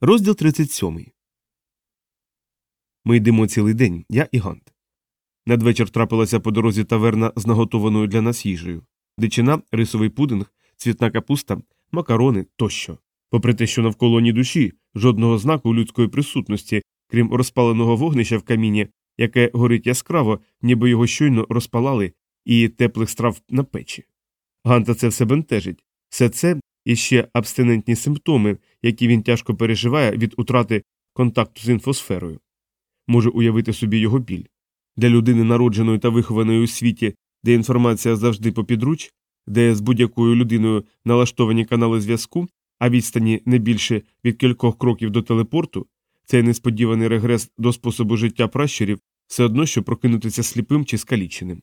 Розділ 37. Ми йдемо цілий день, я і Гант. Надвечір трапилася по дорозі таверна з наготованою для нас їжею дичина, рисовий пудинг, цвітна капуста, макарони тощо. Попри те, що навколо ні душі, жодного знаку людської присутності, крім розпаленого вогнища в каміні, яке горить яскраво, ніби його щойно розпалали, і теплих страв на печі. Ганта це все бентежить. Все це і ще абстинентні симптоми, які він тяжко переживає від утрати контакту з інфосферою. Можу уявити собі його біль. Для людини, народженої та вихованої у світі, де інформація завжди попідруч, де з будь-якою людиною налаштовані канали зв'язку, а відстані не більше від кількох кроків до телепорту, цей несподіваний регрес до способу життя пращурів все одно, що прокинутися сліпим чи скаліченим.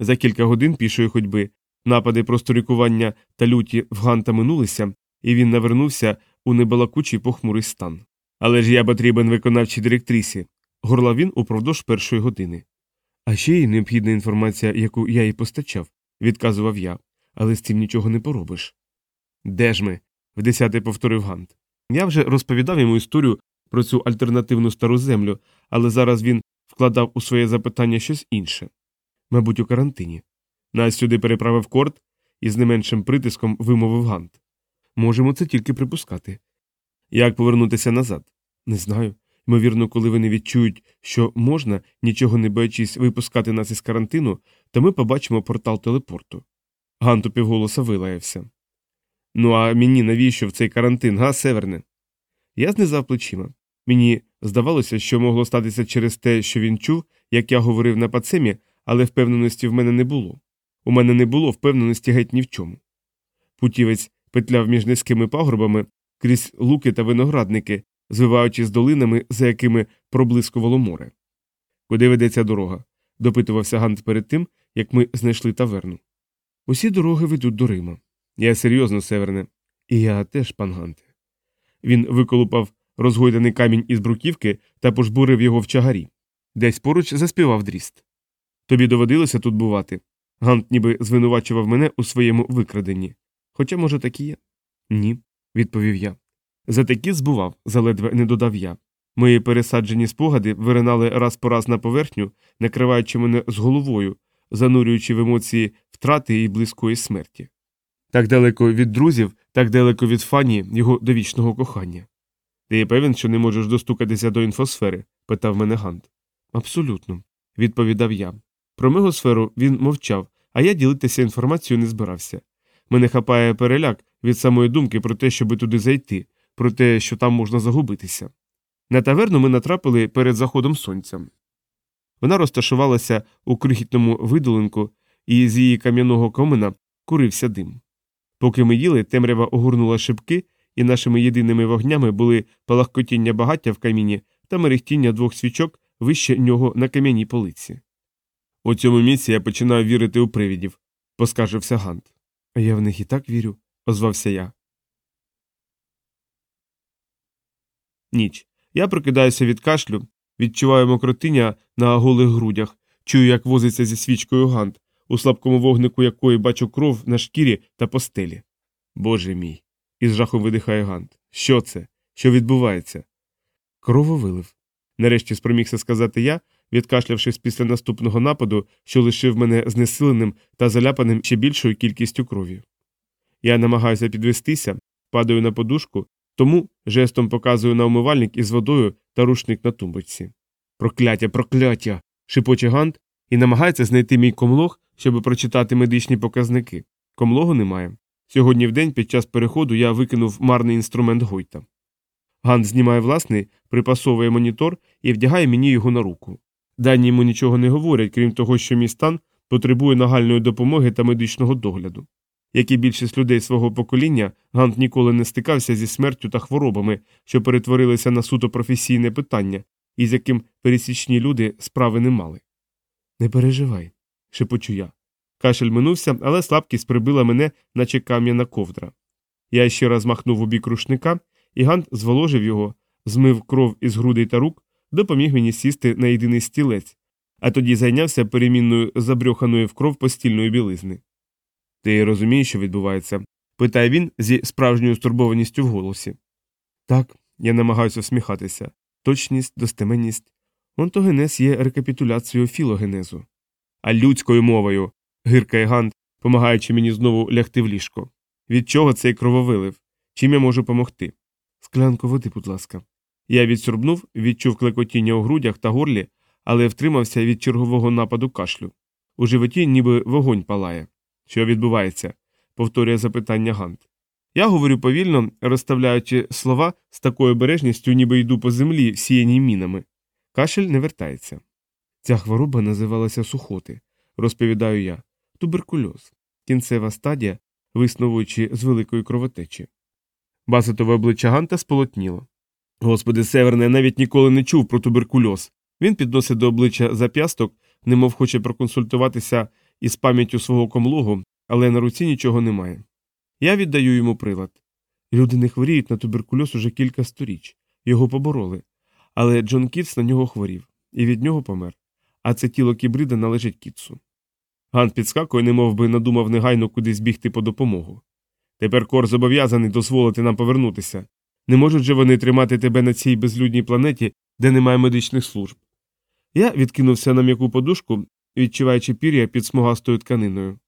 За кілька годин пішої ходьби напади просторікування та люті в Ганта минулися, і він навернувся у небалакучий похмурий стан. Але ж я потрібен виконавчій директрисі, горлав він упродовж першої години. А ще й необхідна інформація, яку я їй постачав, відказував я, але з цим нічого не поробиш. Де ж ми? вдесяте повторив Гант. Я вже розповідав йому історію про цю альтернативну стару землю, але зараз він вкладав у своє запитання щось інше мабуть, у карантині. Нас сюди переправив корт і з не меншим притиском вимовив Гант. Можемо це тільки припускати. Як повернутися назад? Не знаю. Ймовірно, коли вони відчують, що можна, нічого не боячись випускати нас із карантину, то ми побачимо портал телепорту. Гант у півголоса вилаявся. Ну, а мені навіщо в цей карантин, га, Северне? Я знизав плечима. Мені здавалося, що могло статися через те, що він чув, як я говорив на пацемі, але впевненості в мене не було. У мене не було впевненості геть ні в чому. Путівець петляв між низькими пагорбами крізь луки та виноградники, звиваючись долинами, за якими проблискувало море. Куди ведеться дорога? допитувався Гант перед тим, як ми знайшли таверну. Усі дороги ведуть до Рима. Я серйозно, Северне. І я теж, пан Ганте. Він виколупав розгойданий камінь із бруківки та пожбурив його в чагарі. Десь поруч заспівав дріст. Тобі доводилося тут бувати. Гант ніби звинувачував мене у своєму викраденні. Хоча, може, так і є. Ні, відповів я. За такі збував, заледве не додав я. Мої пересаджені спогади виринали раз по раз на поверхню, накриваючи мене з головою, занурюючи в емоції втрати і близької смерті. Так далеко від друзів, так далеко від фані його довічного кохання. Ти певен, що не можеш достукатися до інфосфери? питав мене Гант. Абсолютно, відповідав я. Про мегосферу він мовчав, а я ділитися інформацією не збирався. Мене хапає переляк від самої думки про те, щоби туди зайти, про те, що там можна загубитися. На таверну ми натрапили перед заходом сонця. Вона розташувалася у крихітному видолинку, і з її кам'яного комина курився дим. Поки ми їли, темрява огорнула шибки, і нашими єдиними вогнями були палахкотіння багаття в каміні та мерехтіння двох свічок вище нього на кам'яній полиці. У цьому місці я починаю вірити у привідів, поскаржився Гант. Я в них і так вірю, озвався я. Ніч. Я прокидаюся від кашлю, відчуваю мокротиня на голих грудях, чую, як возиться зі свічкою Гант, у слабкому вогнику якої бачу кров на шкірі та постелі. Боже мій. із жахом видихає Гант. Що це? Що відбувається? Крововилив. Нарешті спромігся сказати я, відкашлявшись після наступного нападу, що лишив мене знесиленим та заляпаним ще більшою кількістю крові. Я намагаюся підвестися, падаю на подушку, тому жестом показую на умивальник із водою та рушник на тумбочці. Прокляття, прокляття. шипоче Гант і намагається знайти мій комлог, щоб прочитати медичні показники. Комлогу немає. Сьогодні в день під час переходу я викинув марний інструмент Гойта. Гант знімає власний, припасовує монітор і вдягає мені його на руку. Дані йому нічого не говорять, крім того, що мій стан потребує нагальної допомоги та медичного догляду. Як і більшість людей свого покоління, Гант ніколи не стикався зі смертю та хворобами, що перетворилися на суто професійне питання, і з яким пересічні люди справи не мали. Не переживай, шепочу я. Кашель минувся, але слабкість прибила мене, наче кам'яна ковдра. Я ще раз махнув у бік рушника, і Гант зволожив його, змив кров із грудей та рук, допоміг мені сісти на єдиний стілець, а тоді зайнявся перемінною забрьоханої в кров постільної білизни. Ти розумієш, що відбувається? питає він зі справжньою стурбованістю в голосі. Так, Я намагаюся всміхатися. Точність, достеменність. Онтогенез є рекапітуляцією філогенезу. А людською мовою. гиркає Гант, помагаючи мені знову лягти в ліжко. Від чого цей крововилив? Чим я можу помогти? Склянку води, будь ласка. Я відсорбнув, відчув клекотіння у грудях та горлі, але втримався від чергового нападу кашлю. У животі ніби вогонь палає. Що відбувається? повторює запитання Гант. Я говорю повільно, розставляючи слова з такою обережністю, ніби йду по землі, всіяній мінами. Кашель не вертається. Ця хвороба називалася сухоти, розповідаю я, туберкульоз, кінцева стадія, висновуючи з великої кровотечі. Басетове обличчя Ганта сполотніло. Господи, Северне, навіть ніколи не чув про туберкульоз. Він підносить до обличчя зап'ясток, немов хоче проконсультуватися із пам'яттю свого комлогу, але на руці нічого немає. Я віддаю йому прилад. Люди не хворіють на туберкульоз уже кілька сторіч, його побороли. Але Джон Кітс на нього хворів, і від нього помер. А це тіло кібрида належить Кітсу. Ган підскакує, немов би надумав негайно кудись бігти по допомогу. Тепер Кор зобов'язаний дозволити нам повернутися. Не можуть же вони тримати тебе на цій безлюдній планеті, де немає медичних служб. Я відкинувся на м'яку подушку, відчуваючи пір'я під смугастою тканиною.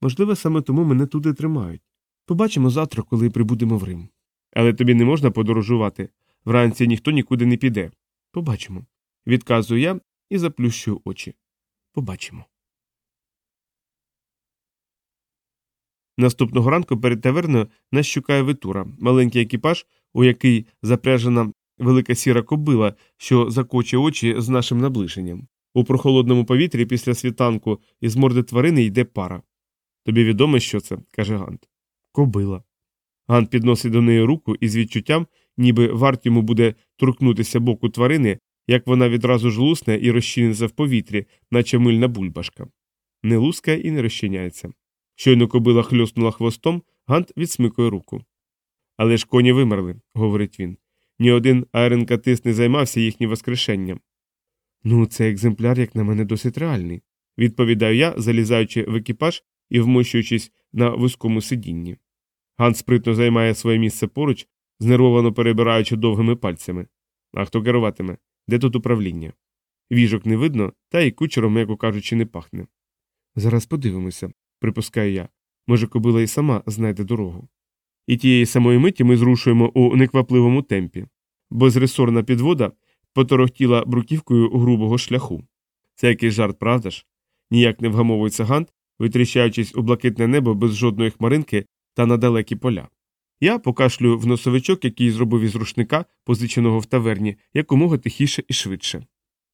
Можливо, саме тому мене туди тримають. Побачимо завтра, коли прибудемо в Рим. Але тобі не можна подорожувати. Вранці ніхто нікуди не піде. Побачимо. Відказую я і заплющую очі. Побачимо. Наступного ранку перед таверною нас шукає витура, маленький екіпаж, у який запряжена велика сіра кобила, що закоче очі з нашим наближенням. У прохолодному повітрі після світанку із морди тварини йде пара. Тобі відомо, що це? каже Гант. Кобила. Гант підносить до неї руку і з відчуттям, ніби варт йому буде торкнутися боку тварини, як вона відразу ж лусне і розчиниться в повітрі, наче мильна бульбашка. Не лускає і не розчиняється. Щойно кобила хльоснула хвостом, Гант відсмикує руку. Але ж коні вимерли, говорить він. Ні один аеренкатист не займався їхнім воскрешенням. Ну, цей екземпляр, як на мене, досить реальний, відповідаю я, залізаючи в екіпаж і вмощуючись на вузькому сидінні. Гант спритно займає своє місце поруч, знервовано перебираючи довгими пальцями. А хто керуватиме? Де тут управління? Віжок не видно, та й кучером, м'яко кажучи, не пахне. Зараз подивимося, припускаю я. Може, кобила і сама знайде дорогу. І тієї самої миті ми зрушуємо у неквапливому темпі. Безресорна підвода поторохтіла бруківкою грубого шляху. Це якийсь жарт, правда ж? Ніяк не вгамовується гант, витріщаючись у блакитне небо без жодної хмаринки та на далекі поля. Я покашлюю в носовичок, який зробив із рушника, позиченого в таверні, якомога тихіше і швидше.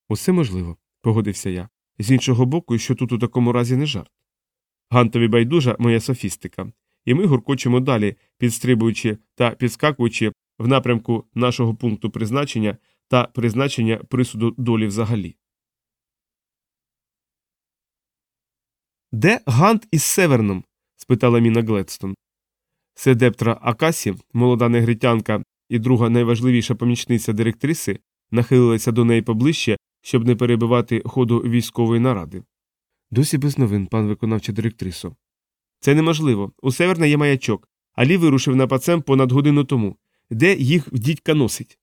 Усе можливо, погодився я. З іншого боку, що тут у такому разі не жарт. Гантові байдужа моя софістика, і ми гуркочемо далі, підстрибуючи та підскакуючи в напрямку нашого пункту призначення та призначення присуду долі взагалі. Де Гант із Северном? спитала Міна Гледстон. Седептра Акасі, молода негритянка і друга найважливіша помічниця директриси, нахилилася до неї поближче, щоб не перебивати ходу військової наради. Досі без новин, пан виконавча директрисо. Це неможливо. У Северна є маячок, Алі вирушив на пацем понад годину тому. Де їх дідька носить?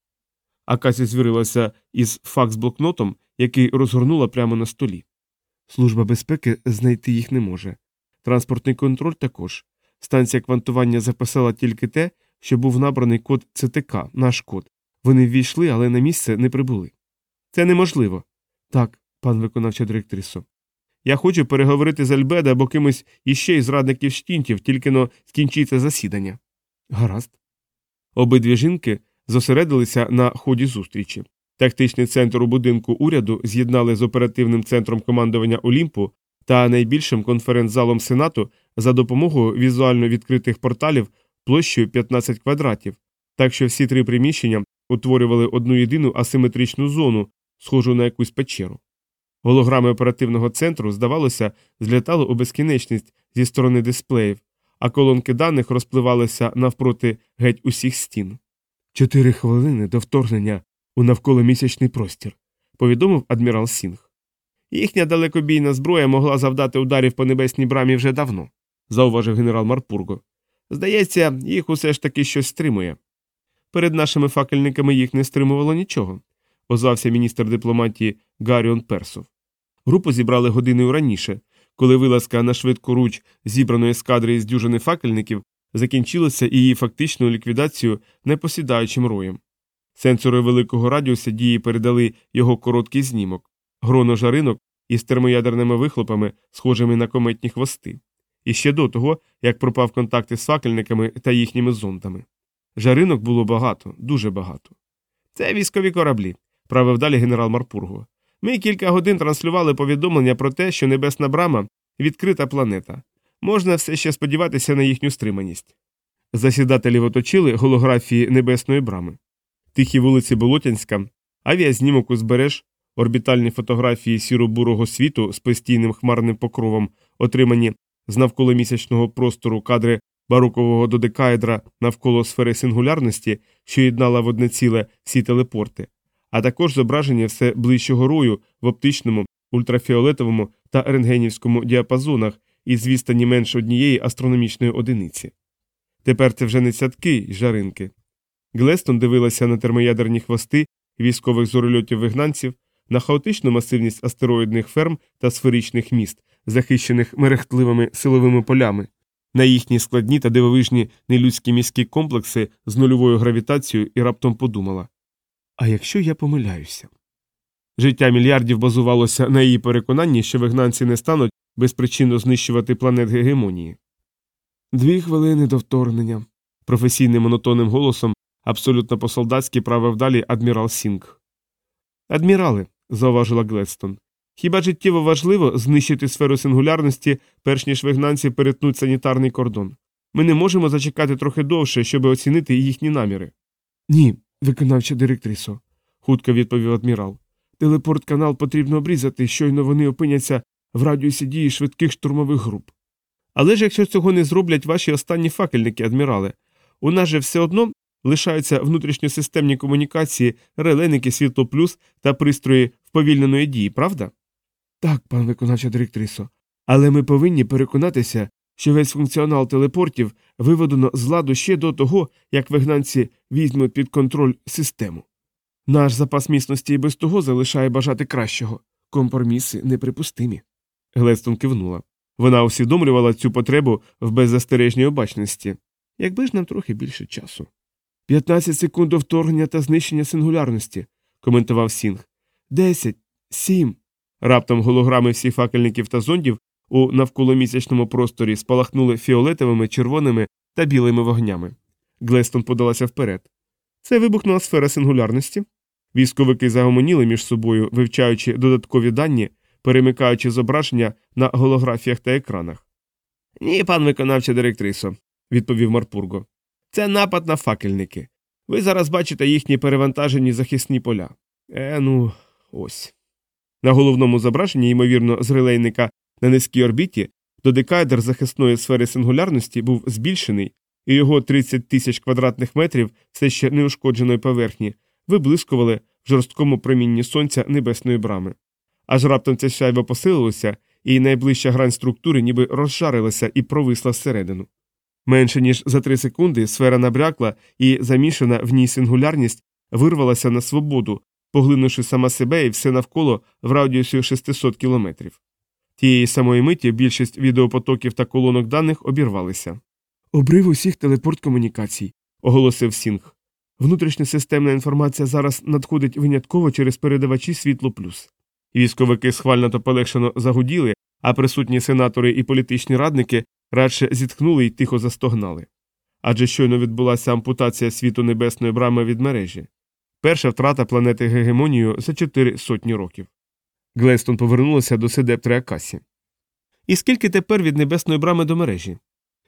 Акасі звірилася із факс-блокнотом, який розгорнула прямо на столі. Служба безпеки знайти їх не може. Транспортний контроль також. Станція квантування записала тільки те, що був набраний код ЦТК, наш код. Вони ввійшли, але на місце не прибули. Це неможливо. Так, пан виконавча директрисо. Я хочу переговорити з Альбеда або кимось іще із радників штінтів, тільки но скінчиться засідання. Гаразд. Обидві жінки зосередилися на ході зустрічі. Тактичний центр у будинку уряду з'єднали з оперативним центром командування Олімпу та найбільшим конференц-залом Сенату за допомогою візуально відкритих порталів площею 15 квадратів, так що всі три приміщення утворювали одну єдину асиметричну зону, схожу на якусь печеру. Голограми оперативного центру, здавалося, злітали у безкінечність зі сторони дисплеїв, а колонки даних розпливалися навпроти геть усіх стін. Чотири хвилини до вторгнення у навколомісячний простір, повідомив адмірал Сінг. Їхня далекобійна зброя могла завдати ударів по небесній брамі вже давно, зауважив генерал Марпурго. Здається, їх усе ж таки щось стримує. Перед нашими факельниками їх не стримувало нічого, озвався міністр дипломатії Гарріон Персов. Групу зібрали годиною раніше, коли вилазка на швидку руч зібраної ескадри із дюжини факельників закінчилася її фактичною ліквідацією непосідаючим роєм. Сенсори великого радіуса дії передали його короткий знімок, гроно жаринок із термоядерними вихлопами, схожими на кометні хвости. І ще до того, як пропав контакт із факельниками та їхніми зондами. Жаринок було багато, дуже багато. Це військові кораблі, правив далі генерал Марпурго. Ми кілька годин транслювали повідомлення про те, що небесна брама відкрита планета. Можна все ще сподіватися на їхню стриманість. Засідателів оточили голографії небесної брами. Тихі вулиці Болотянська, авіазнімок узбереж, орбітальні фотографії сіро-бурого світу з постійним хмарним покровом, отримані з навколомісячного простору кадри барокового додекаедра навколо сфери сингулярності, що єднала в одне ціле всі телепорти, а також зображення все ближчого рою в оптичному, ультрафіолетовому та рентгенівському діапазонах із відстані менш однієї астрономічної одиниці. Тепер це вже не сядки й жаринки. Глестон дивилася на термоядерні хвости військових зорольотів вигнанців, на хаотичну масивність астероїдних ферм та сферичних міст, захищених мерехтливими силовими полями, на їхні складні та дивовижні нелюдські міські комплекси з нульовою гравітацією і раптом подумала А якщо я помиляюся? Життя мільярдів базувалося на її переконанні, що вигнанці не стануть безпричинно знищувати планет гегемонії. Дві хвилини до вторгнення. професійним монотонним голосом абсолютно по-солдатськи правив далі адмірал Сінг. Адмірали, зауважила Гледстон, хіба життєво важливо знищити сферу сингулярності, перш ніж вигнанці перетнуть санітарний кордон? Ми не можемо зачекати трохи довше, щоб оцінити їхні наміри. Ні, виконавча директрисо, хутко відповів адмірал. Телепорт канал потрібно обрізати, щойно вони опиняться в радіусі дії швидких штурмових груп. Але ж якщо цього не зроблять ваші останні факельники, адмірале, у нас же все одно лишаються внутрішньосистемні комунікації, релейники світло плюс та пристрої вповільненої дії, правда? Так, пан виконавча директрисо. Але ми повинні переконатися, що весь функціонал телепортів виведено з ладу ще до того, як вигнанці візьмуть під контроль систему. Наш запас міцності і без того залишає бажати кращого. Компроміси неприпустимі. Глестон кивнула. Вона усвідомлювала цю потребу в беззастережній обачності. Якби ж нам трохи більше часу. 15 секунд до вторгнення та знищення сингулярності, коментував Сінг. Десять, сім. Раптом голограми всіх факельників та зондів у навколомісячному просторі спалахнули фіолетовими, червоними та білими вогнями. Глестон подалася вперед. Це вибухнула сфера сингулярності. Військовики загомоніли між собою, вивчаючи додаткові дані, перемикаючи зображення на голографіях та екранах. Ні, пан виконавча директрисо, відповів Марпурго. Це напад на факельники. Ви зараз бачите їхні перевантажені захисні поля. Е, ну, ось. На головному зображенні, ймовірно, з релейника на низькій орбіті, додекайдер захисної сфери сингулярності був збільшений, і його 30 тисяч квадратних метрів все ще неушкодженої поверхні виблискували в жорсткому промінні сонця небесної брами. Аж раптом ця шайба посилилася, і найближча грань структури ніби розшарилася і провисла всередину. Менше ніж за три секунди сфера набрякла і замішана в ній сингулярність вирвалася на свободу, поглинувши сама себе і все навколо в радіусі 600 кілометрів. Тієї самої миті більшість відеопотоків та колонок даних обірвалися. Обрив усіх телепорт комунікацій, оголосив Сінг. Внутрішня системна інформація зараз надходить винятково через передавачі світло плюс. Військовики схвально та полегшено загуділи, а присутні сенатори і політичні радники радше зітхнули й тихо застогнали. Адже щойно відбулася ампутація світу небесної брами від мережі. Перша втрата планети гегемонію за чотири сотні років. Глестон повернулася до Седептри Акасі. І скільки тепер від небесної брами до мережі?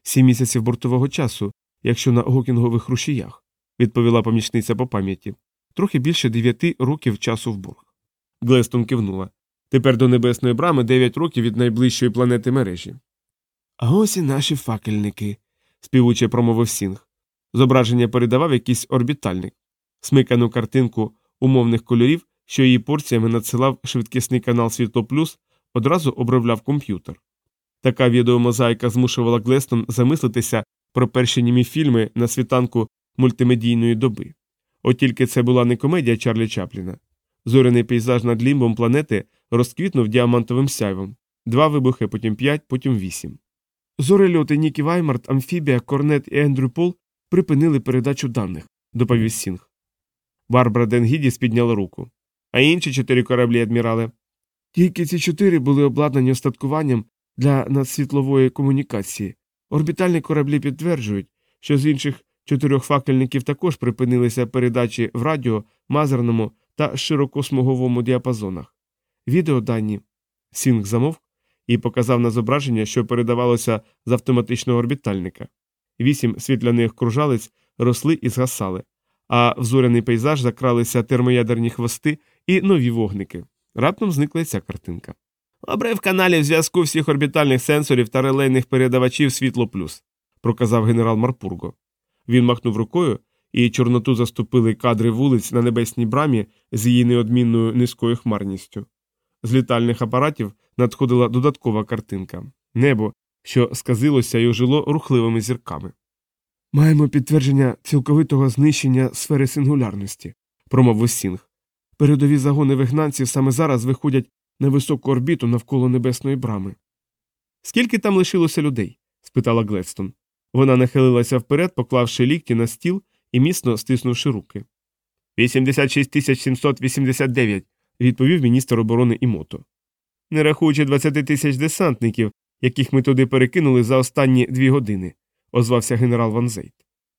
Сім місяців бортового часу, якщо на гокінгових рушіях, відповіла помічниця по пам'яті. Трохи більше дев'яти років часу в борг. Глестон кивнула. Тепер до небесної брами дев'ять років від найближчої планети мережі. А ось і наші факельники, співуче промовив Сінг. Зображення передавав якийсь орбітальник, смикану картинку умовних кольорів, що її порціями надсилав швидкісний канал Світло Плюс, одразу обробляв комп'ютер. Така відеомозаїка змушувала Глестон замислитися про перші німі фільми на світанку мультимедійної доби. От тільки це була не комедія Чарлі Чапліна. Зоряний пейзаж над лімбом планети розквітнув діамантовим сяйвом. Два вибухи, потім п'ять, потім вісім. Зорельоти Нікі Ваймарт, Амфібія, Корнет і Ендрю Пол припинили передачу даних, доповів Сінг. Барбара Денгідіс підняла руку. А інші чотири кораблі, адмірале. Тільки ці чотири були обладнані устаткуванням для надсвітлової комунікації. Орбітальні кораблі підтверджують, що з інших чотирьох факельників також припинилися передачі в радіо, мазерному та широкосмуговому діапазонах. Відеодані. Сінг замовк і показав на зображення, що передавалося з автоматичного орбітальника. Вісім світляних кружалиць росли і згасали, а в зоряний пейзаж закралися термоядерні хвости і нові вогники. Раптом зникла ця картинка. Обрив каналів зв'язку всіх орбітальних сенсорів та релейних передавачів світло плюс, проказав генерал Марпурго. Він махнув рукою, і чорноту заступили кадри вулиць на небесній брамі з її неодмінною низькою хмарністю. З літальних апаратів надходила додаткова картинка небо, що сказилося і ожило рухливими зірками. Маємо підтвердження цілковитого знищення сфери сингулярності, промовив Сінг. Передові загони вигнанців саме зараз виходять на високу орбіту навколо небесної брами. Скільки там лишилося людей? спитала Гледстон. Вона нахилилася вперед, поклавши лікті на стіл і міцно стиснувши руки. 86 тисяч 789, відповів міністр оборони Імото. Не рахуючи 20 тисяч десантників, яких ми туди перекинули за останні дві години, озвався генерал Ван Зейт.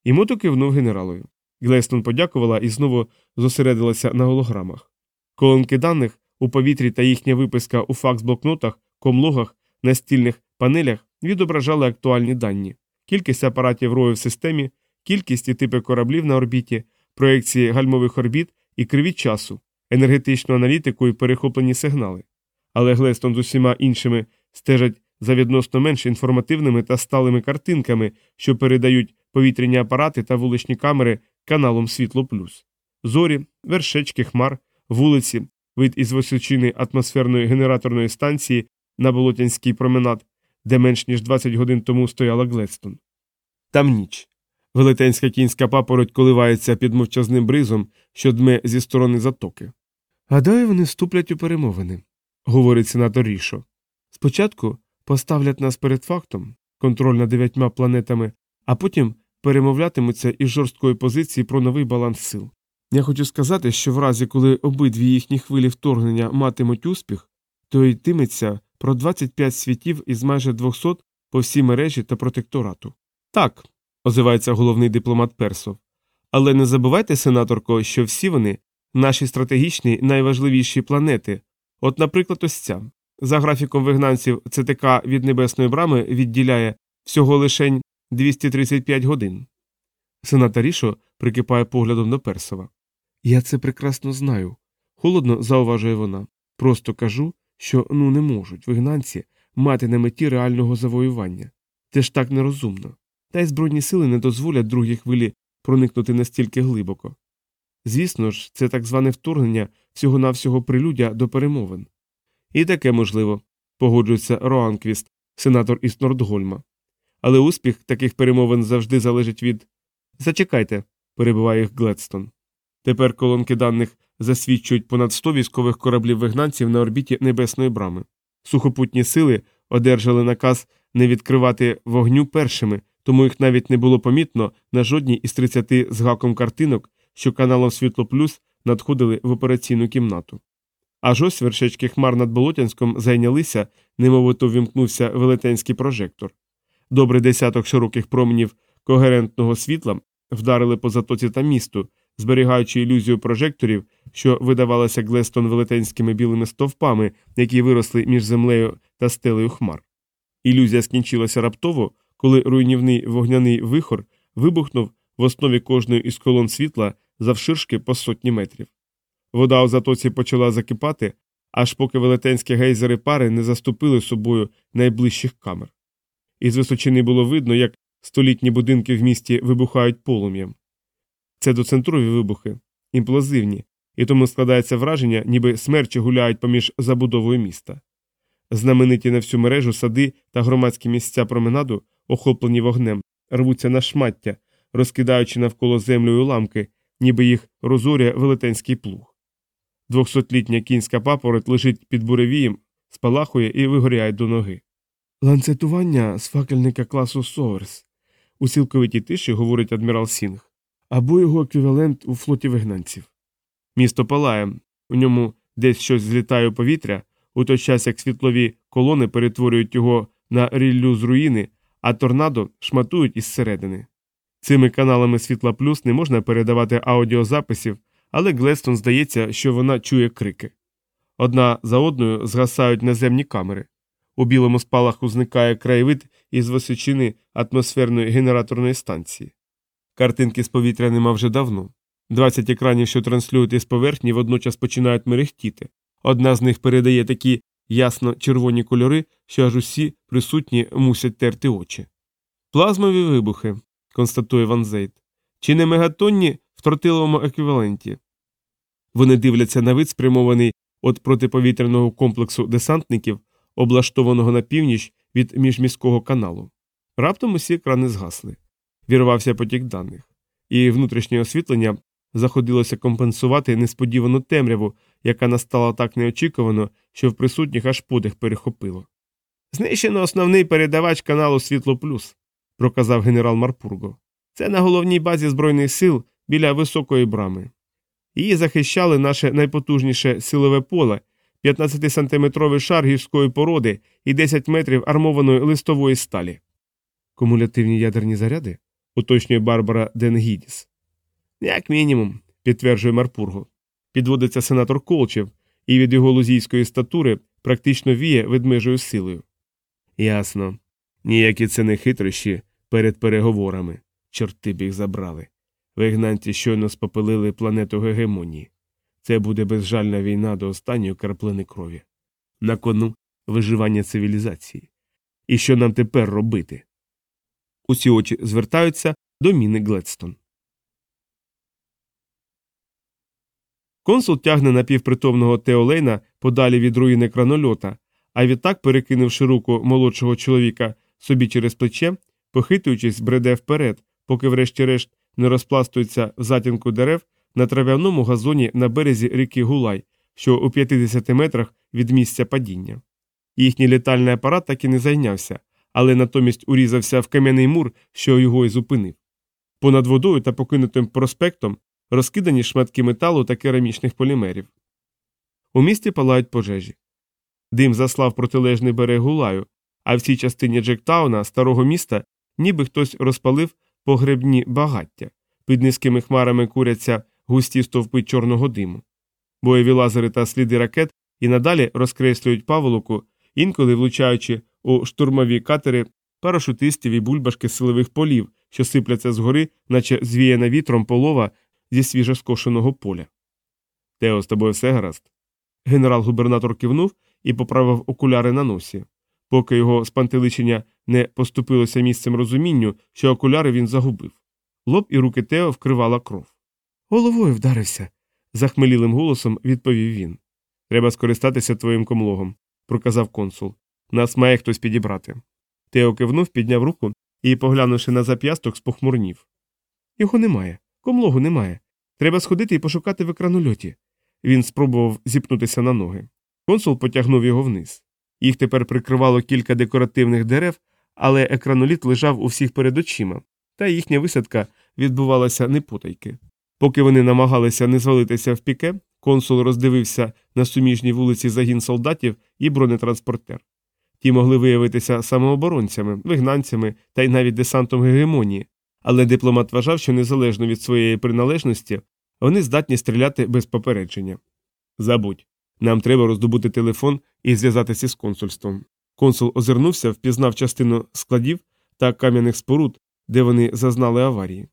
Імото кивнув генералові. Гледстон подякувала і знову зосередилася на голограмах. Колонки даних у повітрі та їхня виписка у факс-блокнотах, комлогах, настільних панелях відображали актуальні дані, кількість апаратів рою в системі, кількість і типи кораблів на орбіті, проекції гальмових орбіт і криві часу, енергетичну аналітику і перехоплені сигнали. Але Глестон з усіма іншими стежать за відносно менш інформативними та сталими картинками, що передають повітряні апарати та вуличні камери каналом Світло Плюс. Зорі, вершечки хмар, вулиці, вид із височини атмосферної генераторної станції на Болотянський променад, де менш ніж 20 годин тому стояла Гледстон. Там ніч. Велетенська кінська папороть коливається під мовчазним бризом, що дме зі сторони затоки. Гадаю, вони вступлять у перемовини, говорить сенатор Рішо. Спочатку поставлять нас перед фактом контроль над дев'ятьма планетами, а потім перемовлятимуться із жорсткої позиції про новий баланс сил. Я хочу сказати, що в разі, коли обидві їхні хвилі вторгнення матимуть успіх, то йтиметься про 25 світів із майже 200 по всій мережі та протекторату. Так, озивається головний дипломат Персов. Але не забувайте, сенаторко, що всі вони наші стратегічні найважливіші планети. От, наприклад, ось ця. За графіком вигнанців ЦТК від небесної брами відділяє всього лишень 235 годин. Сенатор Рішо прикипає поглядом до Персова. Я це прекрасно знаю. Холодно зауважує вона. Просто кажу, що ну не можуть вигнанці мати на меті реального завоювання. Це ж так нерозумно. Та й збройні сили не дозволять другій хвилі проникнути настільки глибоко. Звісно ж, це так зване вторгнення всього навсього прелюдя до перемовин. І таке можливо, погоджується Роанквіст, сенатор із Нордгольма. Але успіх таких перемовин завжди залежить від. Зачекайте, перебиває їх Гледстон. Тепер колонки даних засвідчують понад 100 військових кораблів вигнанців на орбіті небесної брами. Сухопутні сили одержали наказ не відкривати вогню першими, тому їх навіть не було помітно на жодній із 30 з гаком картинок, що каналом Світло Плюс надходили в операційну кімнату. Аж ось вершечки хмар над Болотянськом зайнялися, немовито вімкнувся велетенський прожектор. Добрий десяток широких променів когерентного світла вдарили по затоці та місту, зберігаючи ілюзію прожекторів, що видавалися Глестон велетенськими білими стовпами, які виросли між землею та стелею хмар. Ілюзія скінчилася раптово, коли руйнівний вогняний вихор вибухнув в основі кожної із колон світла завширшки по сотні метрів. Вода у затоці почала закипати, аж поки велетенські гейзери пари не заступили собою найближчих камер. Із височини було видно, як столітні будинки в місті вибухають полум'ям. Це доцентрові вибухи, імплозивні, і тому складається враження, ніби смерчі гуляють поміж забудовою міста. Знамениті на всю мережу сади та громадські місця променаду, охоплені вогнем, рвуться на шмаття, розкидаючи навколо землю й уламки, ніби їх розорює велетенський плуг. Двохсотлітня кінська папороть лежить під буревієм, спалахує і вигоряє до ноги. Ланцетування з факельника класу Соверс. У цілковитій тиші говорить адмірал Сінг, або його еквівалент у флоті вигнанців. Місто палає, у ньому десь щось злітає у повітря, у той час як світлові колони перетворюють його на ріллю з руїни, а торнадо шматують із середини. Цими каналами світла плюс не можна передавати аудіозаписів, але Глестон здається, що вона чує крики. Одна за одною згасають наземні камери. У білому спалаху зникає краєвид із височини атмосферної генераторної станції. Картинки з повітря нема вже давно. 20 екранів, що транслюють із поверхні, водночас починають мерехтіти. Одна з них передає такі ясно червоні кольори, що аж усі присутні мусять терти очі. Плазмові вибухи, констатує Ван Зейт. Чи не мегатонні в тротиловому еквіваленті? Вони дивляться на вид, спрямований від протиповітряного комплексу десантників, облаштованого на північ від міжміського каналу. Раптом усі екрани згасли. Вірвався потік даних, і внутрішнє освітлення заходилося компенсувати несподівану темряву, яка настала так неочікувано, що в присутніх аж подих перехопило. Знищено основний передавач каналу Світло Плюс, проказав генерал Марпурго. Це на головній базі Збройних сил біля високої брами. Її захищали наше найпотужніше силове поле, 15-сантиметровий шар гірської породи і 10 метрів армованої листової сталі. Кумулятивні ядерні заряди? уточнює Барбара Денгідіс. Як мінімум, підтверджує Марпурго. Підводиться сенатор Колчев, і від його лузійської статури практично віє ведмежою силою. Ясно. Ніякі це не хитрощі перед переговорами. Чорти б їх забрали. Вигнанці щойно спопилили планету гегемонії. Це буде безжальна війна до останньої краплини крові. На кону виживання цивілізації. І що нам тепер робити? Усі очі звертаються до міни Гледстон. Консул тягне напівпритомного Теолейна подалі від руїни кранольота, а відтак, перекинувши руку молодшого чоловіка собі через плече, похитуючись, бреде вперед, поки, врешті-решт, не розпластується в затінку дерев на трав'яному газоні на березі ріки Гулай, що у 50 метрах від місця падіння. Їхній літальний апарат так і не зайнявся, але натомість урізався в кам'яний мур, що його і зупинив. Понад водою та покинутим проспектом розкидані шматки металу та керамічних полімерів. У місті палають пожежі. Дим заслав протилежний берег Гулаю, а в цій частині Джектауна, старого міста, ніби хтось розпалив погребні багаття, під низькими хмарами куряться густі стовпи чорного диму. Бойові лазери та сліди ракет і надалі розкреслюють паволоку, інколи влучаючи у штурмові катери парашутистів і бульбашки силових полів, що сипляться згори, наче звіяна вітром полова зі свіжоскошеного поля. Тео, з тобою все гаразд. Генерал-губернатор кивнув і поправив окуляри на носі, поки його спантеличення не поступилося місцем розумінню, що окуляри він загубив. Лоб і руки Тео вкривала кров. Головою вдарився, захмелілим голосом відповів він. Треба скористатися твоїм комлогом, проказав консул. Нас має хтось підібрати. Тео кивнув, підняв руку і, поглянувши на зап'ясток, спохмурнів. Його немає, комлогу немає. Треба сходити і пошукати в екранольоті. Він спробував зіпнутися на ноги. Консул потягнув його вниз. Їх тепер прикривало кілька декоративних дерев, але екраноліт лежав у всіх перед очима, та їхня висадка відбувалася непотайки. Поки вони намагалися не звалитися в піке, консул роздивився на суміжній вулиці загін солдатів і бронетранспортер. Ті могли виявитися самооборонцями, вигнанцями та й навіть десантом гегемонії, але дипломат вважав, що незалежно від своєї приналежності вони здатні стріляти без попередження. Забудь, нам треба роздобути телефон і зв'язатися з консульством. Консул озирнувся, впізнав частину складів та кам'яних споруд, де вони зазнали аварії.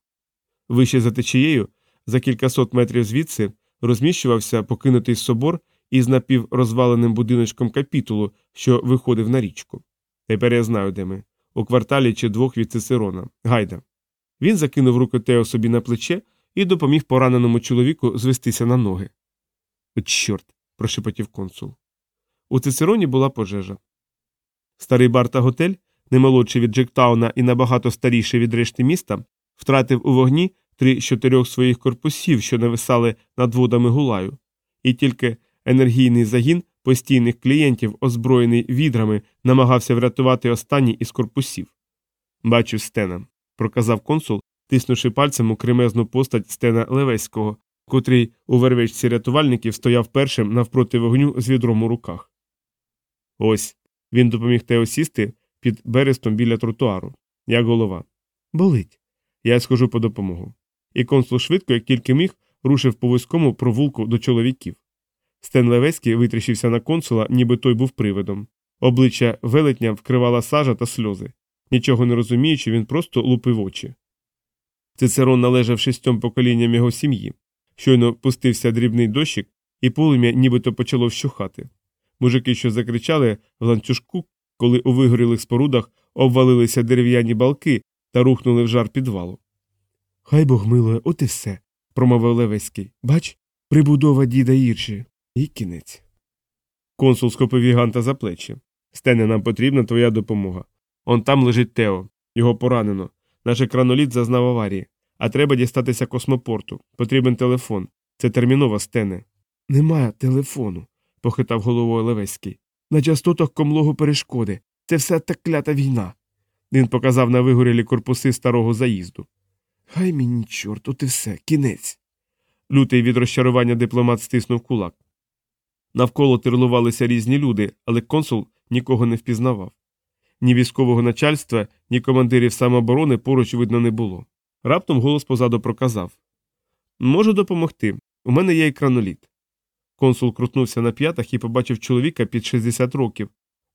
Вище за течією, за кількасот метрів звідси, розміщувався покинутий собор із напіврозваленим будиночком капітулу, що виходив на річку. Тепер я знаю, де ми. У кварталі чи двох від Цицерона. Гайда. Він закинув руку Тео собі на плече і допоміг пораненому чоловіку звестися на ноги. Чорт. прошепотів консул. У Цицероні була пожежа. Старий бар та готель, немолодший від Джектауна і набагато старіший від решти міста, втратив у вогні три з чотирьох своїх корпусів, що нависали над водами гулаю, і тільки енергійний загін постійних клієнтів, озброєний відрами, намагався врятувати останній із корпусів. Бачу Стена, проказав консул, тиснувши пальцем у кремезну постать Стена Левеського, котрий у вервечці рятувальників стояв першим навпроти вогню з відром у руках. Ось він допоміг Тео сісти під берестом біля тротуару. Я голова. Болить. Я схожу по допомогу. І консул швидко, як тільки міг, рушив по вузькому провулку до чоловіків. Стен Левеський витріщився на консула, ніби той був привидом. Обличчя велетня вкривала сажа та сльози. Нічого не розуміючи, він просто лупив очі. Цицерон належав шістьом поколінням його сім'ї. Щойно пустився дрібний дощик, і полум'я нібито почало вщухати. Мужики, що закричали в ланцюжку, коли у вигорілих спорудах обвалилися дерев'яні балки та рухнули в жар підвалу. Хай Бог милує, от і все, промовив Левеський. Бач, прибудова діда Ірші. І кінець. Консул схопив гіганта за плечі. Стене, нам потрібна твоя допомога. Он там лежить Тео, його поранено. Наш екраноліт зазнав аварії, а треба дістатися космопорту. Потрібен телефон. Це терміново стене. Немає телефону, похитав головою Левеський. На частотах комлогу перешкоди. Це все та клята війна. Він показав на вигорілі корпуси старого заїзду. Хай мені, чорт, от і все, кінець. Лютий від розчарування дипломат стиснув кулак. Навколо тирлувалися різні люди, але консул нікого не впізнавав. Ні військового начальства, ні командирів самооборони поруч видно не було. Раптом голос позаду проказав Можу допомогти. У мене є екраноліт. Консул крутнувся на п'ятах і побачив чоловіка під 60 років,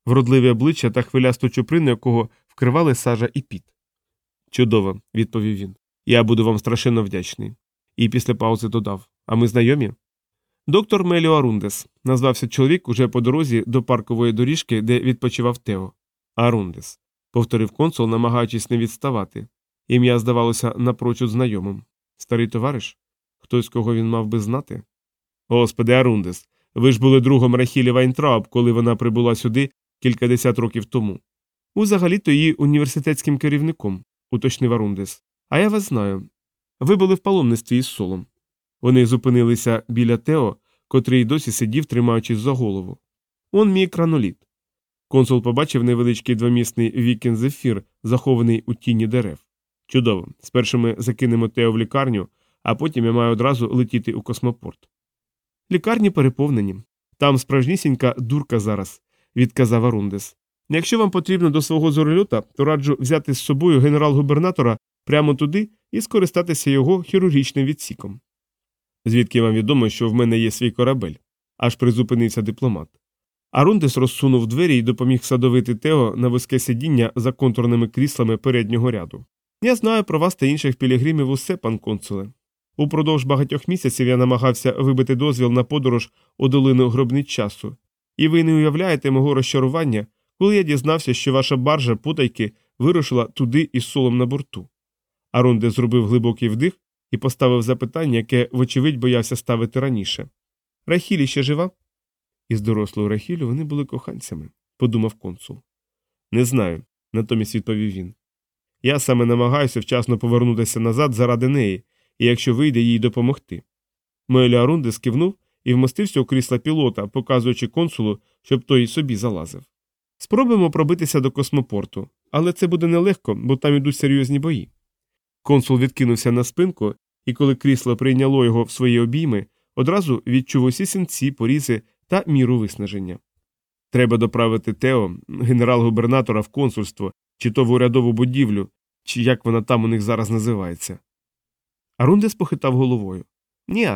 вродливе обличчя та хвилясту чуприну, якого вкривали сажа і піт. Чудово, відповів він. Я буду вам страшенно вдячний. І після паузи додав А ми знайомі? Доктор Меліо Арундес, назвався чоловік уже по дорозі до паркової доріжки, де відпочивав Тео. Арундес, повторив консул, намагаючись не відставати. Ім'я здавалося напрочуд знайомим. Старий товариш? Хтось, кого він мав би знати? Господи, Арундес, ви ж були другом Рахілі Вайнтрауб, коли вона прибула сюди кількадесят років тому. Узагалі то її університетським керівником, уточнив Арундес. А я вас знаю. Ви були в паломництві із Солом. Вони зупинилися біля Тео, котрий досі сидів, тримаючись за голову. Он мій краноліт. Консул побачив невеличкий двомісний вікін зефір, захований у тіні дерев. Чудово. Спершу ми закинемо Тео в лікарню, а потім я маю одразу летіти у космопорт. Лікарні переповнені. Там справжнісінька дурка зараз, відказав Арундес. Якщо вам потрібно до свого зорольота, то раджу взяти з собою генерал-губернатора прямо туди і скористатися його хірургічним відсіком. Звідки вам відомо, що в мене є свій корабель? аж призупинився дипломат. Арундес розсунув двері і допоміг садовити Тео на вузьке сидіння за контурними кріслами переднього ряду. Я знаю про вас та інших пілігримів усе, пан консуле. Упродовж багатьох місяців я намагався вибити дозвіл на подорож у долину гробниць часу, і ви не уявляєте мого розчарування, коли я дізнався, що ваша баржа путайки вирушила туди із солом на борту. Арунде зробив глибокий вдих і поставив запитання, яке, вочевидь, боявся ставити раніше. Рахілі ще жива? Із дорослою Рахілю вони були коханцями, подумав консул. Не знаю, натомість відповів він. Я саме намагаюся вчасно повернутися назад заради неї, і якщо вийде їй допомогти. Моелі Арунде скивнув і вмостився у крісла пілота, показуючи консулу, щоб той собі залазив. Спробуємо пробитися до космопорту, але це буде нелегко, бо там ідуть серйозні бої. Консул відкинувся на спинку, і коли крісло прийняло його в свої обійми, одразу відчув усі синці, порізи та міру виснаження. Треба доправити Тео, генерал-губернатора в консульство, чи то в урядову будівлю, чи як вона там у них зараз називається. Арундес похитав головою. Ні,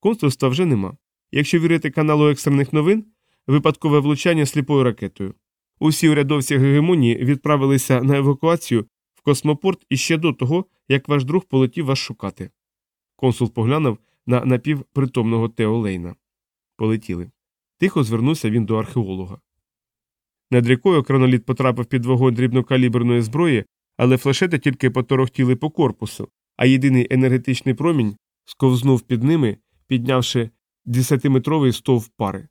консульства вже нема. Якщо вірити каналу екстрених новин, випадкове влучання сліпою ракетою. Усі урядовці гегемонії відправилися на евакуацію в космопорт іще до того, як ваш друг полетів вас шукати. Консул поглянув на напівпритомного Тео Лейна. Полетіли. Тихо звернувся він до археолога. Над рікою краноліт потрапив під вогонь дрібнокаліберної зброї, але флешети тільки поторохтіли по корпусу, а єдиний енергетичний промінь сковзнув під ними, піднявши десятиметровий стовп пари.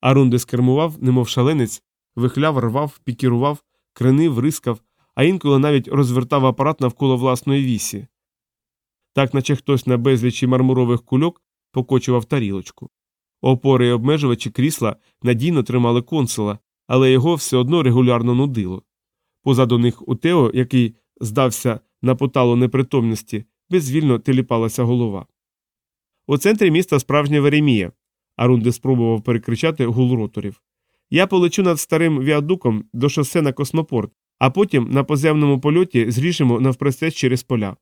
Арунде скермував, немов шаленець, вихляв, рвав, пікірував, кренив, рискав, а інколи навіть розвертав апарат навколо власної вісі. Так, наче хтось на безлічі мармурових кульок покочував тарілочку. Опори і обмежувачі крісла надійно тримали консула, але його все одно регулярно нудило. Позаду них у Тео, який здався на поталу непритомності, безвільно теліпалася голова. У центрі міста справжня Веремія. Арунде спробував перекричати гул роторів. Я полечу над старим віадуком до шосе на космопорт, а потім на поземному польоті зріжемо навпростець через поля.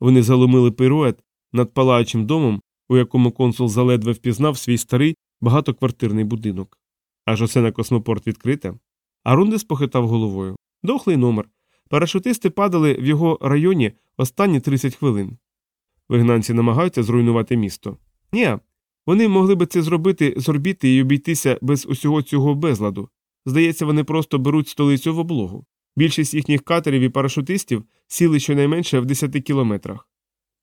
Вони заломили пирует над палаючим домом, у якому консул заледве впізнав свій старий багатоквартирний будинок. А шосе на космопорт відкрите. Арундес похитав головою. Дохлий номер. Парашутисти падали в його районі останні 30 хвилин. Вигнанці намагаються зруйнувати місто. Ні, вони могли би це зробити з орбіти і обійтися без усього цього безладу. Здається, вони просто беруть столицю в облогу. Більшість їхніх катерів і парашутистів сіли щонайменше в 10 кілометрах.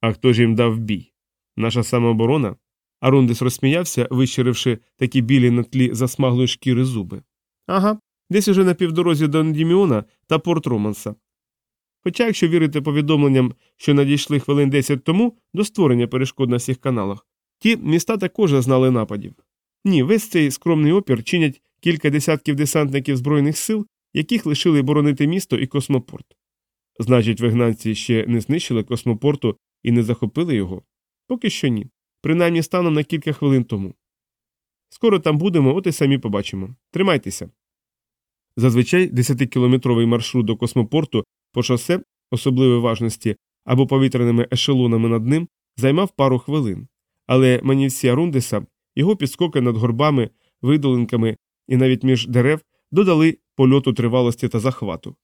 А хто ж їм дав бій? Наша самооборона? Арундис розсміявся, вищиривши такі білі на тлі засмаглої шкіри зуби. Ага, десь уже на півдорозі до Андіміона та Порт Романса. Хоча, якщо вірити повідомленням, що надійшли хвилин 10 тому до створення перешкод на всіх каналах, ті міста також знали нападів. Ні, весь цей скромний опір чинять кілька десятків десантників Збройних сил, яких лишили боронити місто і космопорт. Значить, вигнанці ще не знищили космопорту і не захопили його? Поки що ні. Принаймні станом на кілька хвилин тому. Скоро там будемо, от і самі побачимо. Тримайтеся. Зазвичай 10-кілометровий маршрут до космопорту по шосе особливої важності або повітряними ешелонами над ним займав пару хвилин, але манівці Арундеса, його підскоки над горбами, видолинками і навіть між дерев додали польоту тривалості та захвату.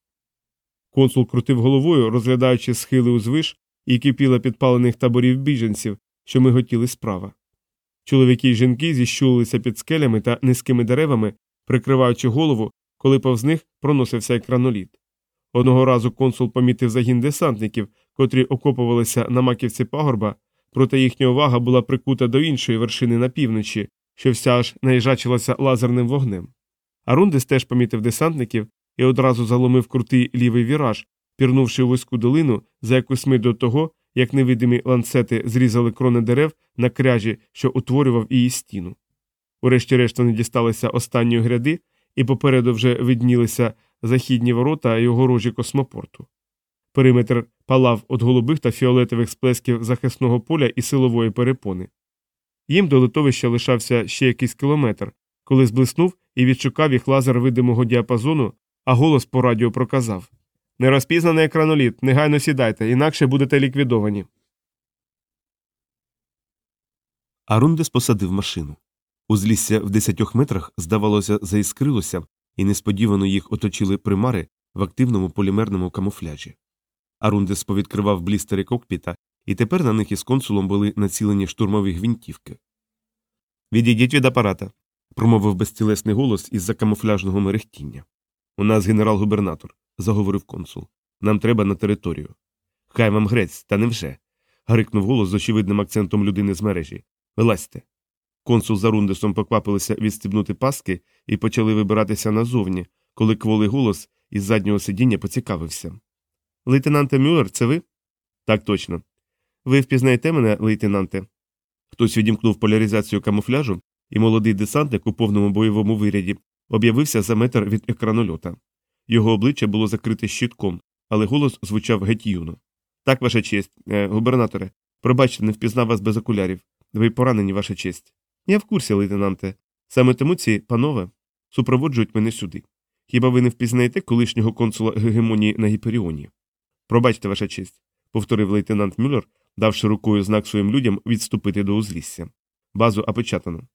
Консул крутив головою, розглядаючи схили узвиш і кипіла підпалених таборів біженців, що миготіли справа. Чоловіки й жінки зіщулилися під скелями та низькими деревами, прикриваючи голову, коли повз них проносився екраноліт. Одного разу консул помітив загін десантників, котрі окопувалися на маківці пагорба, проте їхня увага була прикута до іншої вершини на півночі, що вся аж наїжачилася лазерним вогнем. Арундес теж помітив десантників і одразу заломив крутий лівий віраж, пірнувши у вузьку долину за якусь мить до того, як невидимі ланцети зрізали крони дерев на кряжі, що утворював її стіну. Урешті-решт вони дісталися останньої гряди, і попереду вже виднілися західні ворота і огорожі космопорту. Периметр палав від голубих та фіолетових сплесків захисного поля і силової перепони. Їм до литовища лишався ще якийсь кілометр, коли зблиснув і відшукав їх лазер видимого діапазону, а голос по радіо проказав Нерозпізнаний екраноліт, негайно сідайте, інакше будете ліквідовані. Арундес посадив машину. Узлісся в десятьох метрах, здавалося, заіскрилося, і несподівано їх оточили примари в активному полімерному камуфляжі. Арундес повідкривав блістери кокпіта, і тепер на них із консулом були націлені штурмові гвинтівки. Відійдіть від апарата. Промовив безтілесний голос із за камуфляжного мерехтіння. У нас генерал-губернатор, заговорив консул. нам треба на територію. Хай вам грець, та невже. гарикнув голос з очевидним акцентом людини з мережі. Вилазьте. Консул за рундесом поквапилися відстібнути паски і почали вибиратися назовні, коли кволий голос із заднього сидіння поцікавився. Лейтенанте Мюллер, це ви? Так точно. Ви впізнаєте мене, лейтенанте? Хтось відімкнув поляризацію камуфляжу, і молодий десантник у повному бойовому виряді об'явився за метр від екранольота. Його обличчя було закрите щитком, але голос звучав геть юно. Так, ваша честь, е, губернаторе, пробачте, не впізнав вас без окулярів. Ви поранені, ваша честь. Я в курсі, лейтенанте. Саме тому ці панове супроводжують мене сюди. Хіба ви не впізнаєте колишнього консула гегемонії на Гіперіоні? Пробачте, ваша честь, повторив лейтенант Мюллер, давши рукою знак своїм людям відступити до узлісся. Базу опечатано.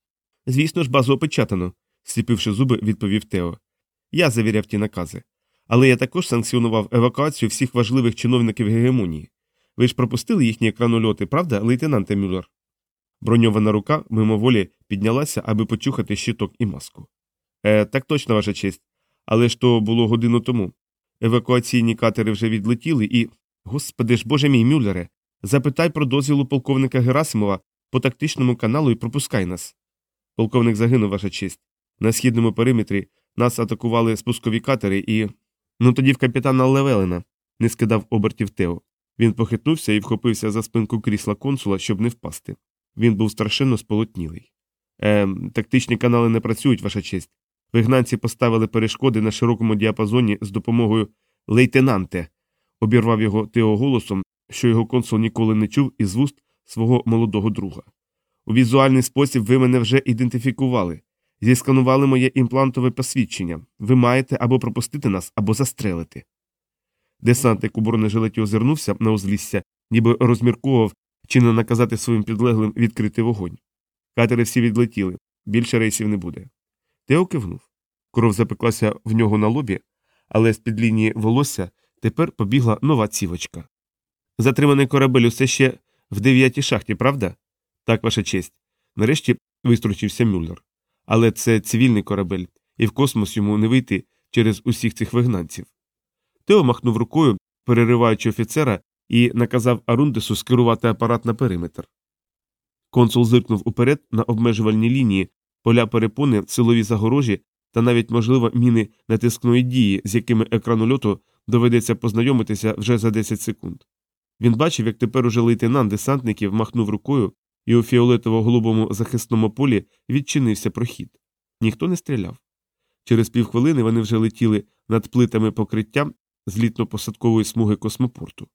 Звісно ж, базу опечатано, сліпивши зуби, відповів Тео. Я завіряв ті накази. Але я також санкціонував евакуацію всіх важливих чиновників гегемонії. Ви ж пропустили їхні екранольоти, правда, лейтенанте Мюллер? Броньована рука мимоволі піднялася, аби почухати щиток і маску. Е, так точно, ваша честь. Але ж то було годину тому. Евакуаційні катери вже відлетіли і. Господи ж, боже мій Мюллере, запитай про дозвіл у полковника Герасимова по тактичному каналу і пропускай нас. Полковник загинув, ваша честь. На східному периметрі нас атакували спускові катери і. Ну тоді в капітана Левелена, не скидав обертів Тео. Він похитнувся і вхопився за спинку крісла консула, щоб не впасти. Він був страшенно сполотнілий. Ем, тактичні канали не працюють, ваша честь. Вигнанці поставили перешкоди на широкому діапазоні з допомогою лейтенанте, обірвав його Тео голосом, що його консул ніколи не чув із вуст свого молодого друга. У візуальний спосіб ви мене вже ідентифікували, зісканували моє імплантове посвідчення. Ви маєте або пропустити нас, або застрелити. Десантник у бронежилеті озирнувся на узлісся, ніби розмірковував, чи не наказати своїм підлеглим відкрити вогонь. Катери всі відлетіли, більше рейсів не буде. Тео кивнув. Кров запеклася в нього на лобі, але з під лінії волосся тепер побігла нова цівочка. Затриманий корабель усе ще в дев'ятій шахті, правда? Так, ваша честь. Нарешті вистручився Мюллер. Але це цивільний корабель, і в космос йому не вийти через усіх цих вигнанців. Тео махнув рукою, перериваючи офіцера, і наказав Арундесу скерувати апарат на периметр. Консул зиркнув уперед на обмежувальні лінії, поля перепони, силові загорожі та навіть, можливо, міни натискної дії, з якими екрану льоту доведеться познайомитися вже за 10 секунд. Він бачив, як тепер уже лейтенант десантників махнув рукою, і у фіолетово-голубому захисному полі відчинився прохід. Ніхто не стріляв. Через півхвилини вони вже летіли над плитами покриття злітно-посадкової смуги космопорту.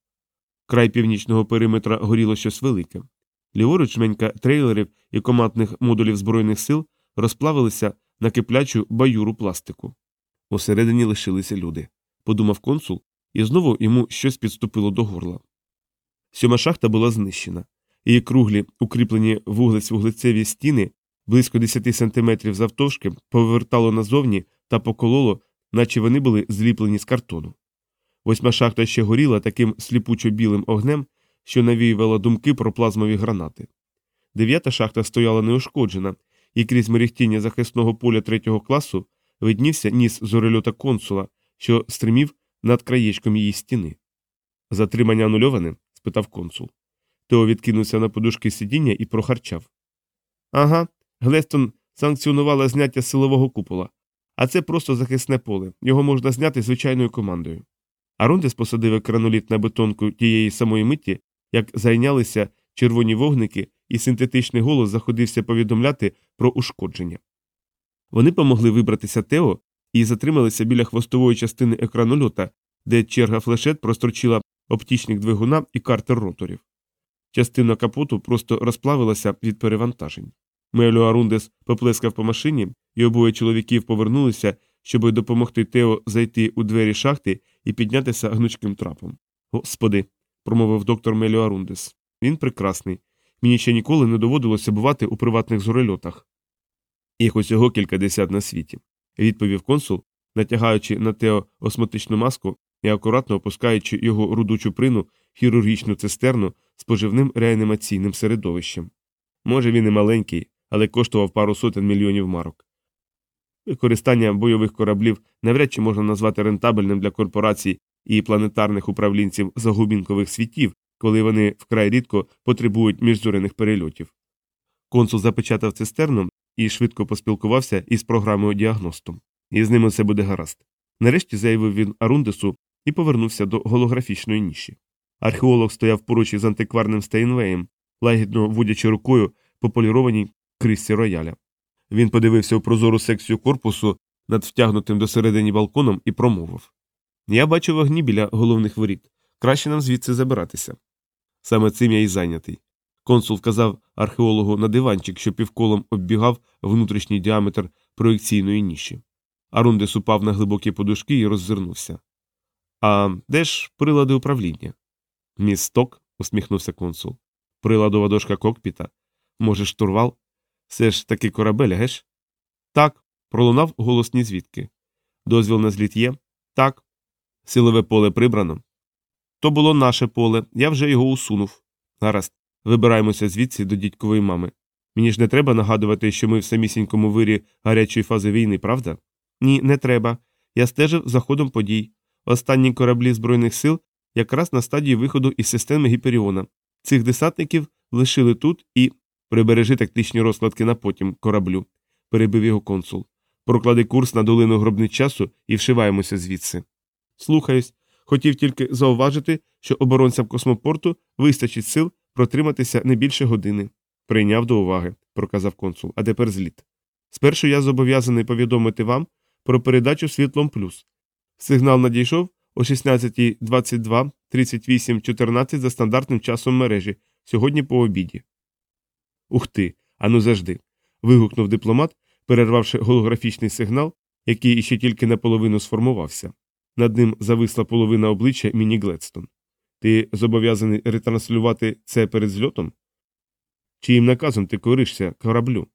Край північного периметра горіло щось велике. Ліворуч жменька трейлерів і командних модулів Збройних сил розплавилися на киплячу баюру пластику. Усередині лишилися люди, подумав консул, і знову йому щось підступило до горла. Сьома шахта була знищена. Її круглі, укріплені вуглець вуглецеві стіни, близько 10 сантиметрів завтовшки, повертало назовні та покололо, наче вони були зліплені з картону. Восьма шахта ще горіла таким сліпучо білим огнем, що навіювала думки про плазмові гранати. Дев'ята шахта стояла неушкоджена, і крізь мерехтіння захисного поля третього класу виднівся ніс зорельота консула, що стримів над краєчком її стіни. Затримання анульоване? спитав консул. Тео відкинувся на подушки сидіння і прохарчав. Ага, Глестон санкціонувала зняття силового купола, а це просто захисне поле, його можна зняти звичайною командою. Арундес посадив екраноліт на бетонку тієї самої миті, як зайнялися червоні вогники, і синтетичний голос заходився повідомляти про ушкодження. Вони помогли вибратися Тео і затрималися біля хвостової частини екранольота, де черга флешет прострочила оптічник двигуна і картер роторів. Частина капоту просто розплавилася від перевантажень. Мелю Арундес поплескав по машині, і обоє чоловіків повернулися, щоб допомогти Тео зайти у двері шахти і піднятися гнучким трапом. Господи, промовив доктор Мелю Арундес. Він прекрасний. Мені ще ніколи не доводилося бувати у приватних зорельотах. Їх усього кількадесят на світі, відповів консул, натягаючи на Тео осмотичну маску і акуратно опускаючи його рудучу прину в хірургічну цистерну з реанімаційним середовищем. Може, він і маленький, але коштував пару сотень мільйонів марок. Використання бойових кораблів навряд чи можна назвати рентабельним для корпорацій і планетарних управлінців загубінкових світів, коли вони вкрай рідко потребують міжзоряних перельотів. Консул запечатав цистерну і швидко поспілкувався із програмою діагностом. І з ними все буде гаразд. Нарешті заявив він Арундесу і повернувся до голографічної ніші. Археолог стояв поруч із антикварним Стейнвеєм, лагідно водячи рукою по полірованій крисці рояля. Він подивився у прозору секцію корпусу над втягнутим до середині балконом і промовив Я бачу вогні біля головних воріт. Краще нам звідси забиратися. Саме цим я і зайнятий. Консул вказав археологу на диванчик, що півколом оббігав внутрішній діаметр проекційної ніші. Арундес упав на глибокі подушки і роззирнувся. А де ж прилади управління? Місток, усміхнувся консул. Приладова дошка кокпіта. Може, штурвал? Все ж таки корабель, геш? Так. Пролунав голосні звідки. Дозвіл на зліт є? Так. Силове поле прибрано. То було наше поле, я вже його усунув. Гаразд, вибираємося звідси до дідькової мами. Мені ж не треба нагадувати, що ми в самісінькому вирі гарячої фази війни, правда? Ні, не треба. Я стежив за ходом подій. Останні кораблі Збройних сил якраз на стадії виходу із системи Гіперіона. Цих десантників лишили тут і. Прибережи тактичні розкладки на потім кораблю, перебив його консул. Проклади курс на долину гробниць часу і вшиваємося звідси. Слухаюсь. Хотів тільки зауважити, що оборонцям космопорту вистачить сил протриматися не більше години. Прийняв до уваги, проказав консул, а тепер зліт. Спершу я зобов'язаний повідомити вам про передачу світлом плюс. Сигнал надійшов о 16.22 38.14 за стандартним часом мережі сьогодні по обіді. Ух ти, ану завжди. вигукнув дипломат, перервавши голографічний сигнал, який іще тільки наполовину сформувався. Над ним зависла половина обличчя Міні Гледстон. Ти зобов'язаний ретранслювати це перед зльотом? Чиїм наказом ти коришся кораблю?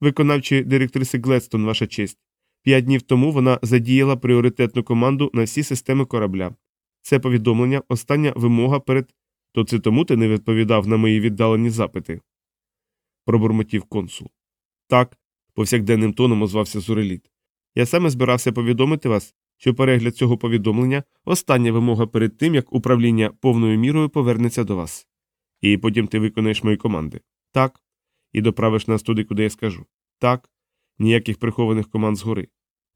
Виконавчі директриси Гледстон, ваша честь. П'ять днів тому вона задіяла пріоритетну команду на всі системи корабля. Це повідомлення остання вимога перед. То це тому ти не відповідав на мої віддалені запити? пробурмотів консул. Так, повсякденним тоном озвався Зуреліт. Я саме збирався повідомити вас, що перегляд цього повідомлення остання вимога перед тим, як управління повною мірою повернеться до вас. І потім ти виконаєш мої команди. Так. І доправиш нас туди, куди я скажу. Так. Ніяких прихованих команд згори.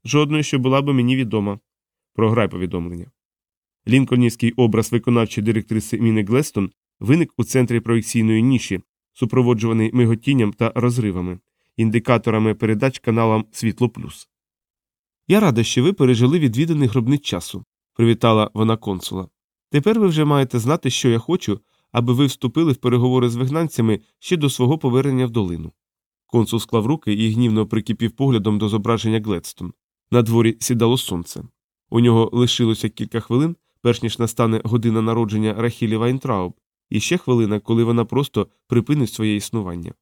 Жодної, що була б мені відома. Програй повідомлення. Лінкольнівський образ виконавчої директриси Міни Глестон виник у центрі проекційної ніші, супроводжуваний миготінням та розривами, індикаторами передач каналам Світло Плюс. Я рада, що ви пережили відвіданий гробниць часу, привітала вона консула. Тепер ви вже маєте знати, що я хочу, аби ви вступили в переговори з вигнанцями ще до свого повернення в долину. Консул склав руки і гнівно прикипів поглядом до зображення Гледстон. На дворі сідало сонце. У нього лишилося кілька хвилин, перш ніж настане година народження Рахілі Вайнтрауб, і ще хвилина, коли вона просто припинить своє існування.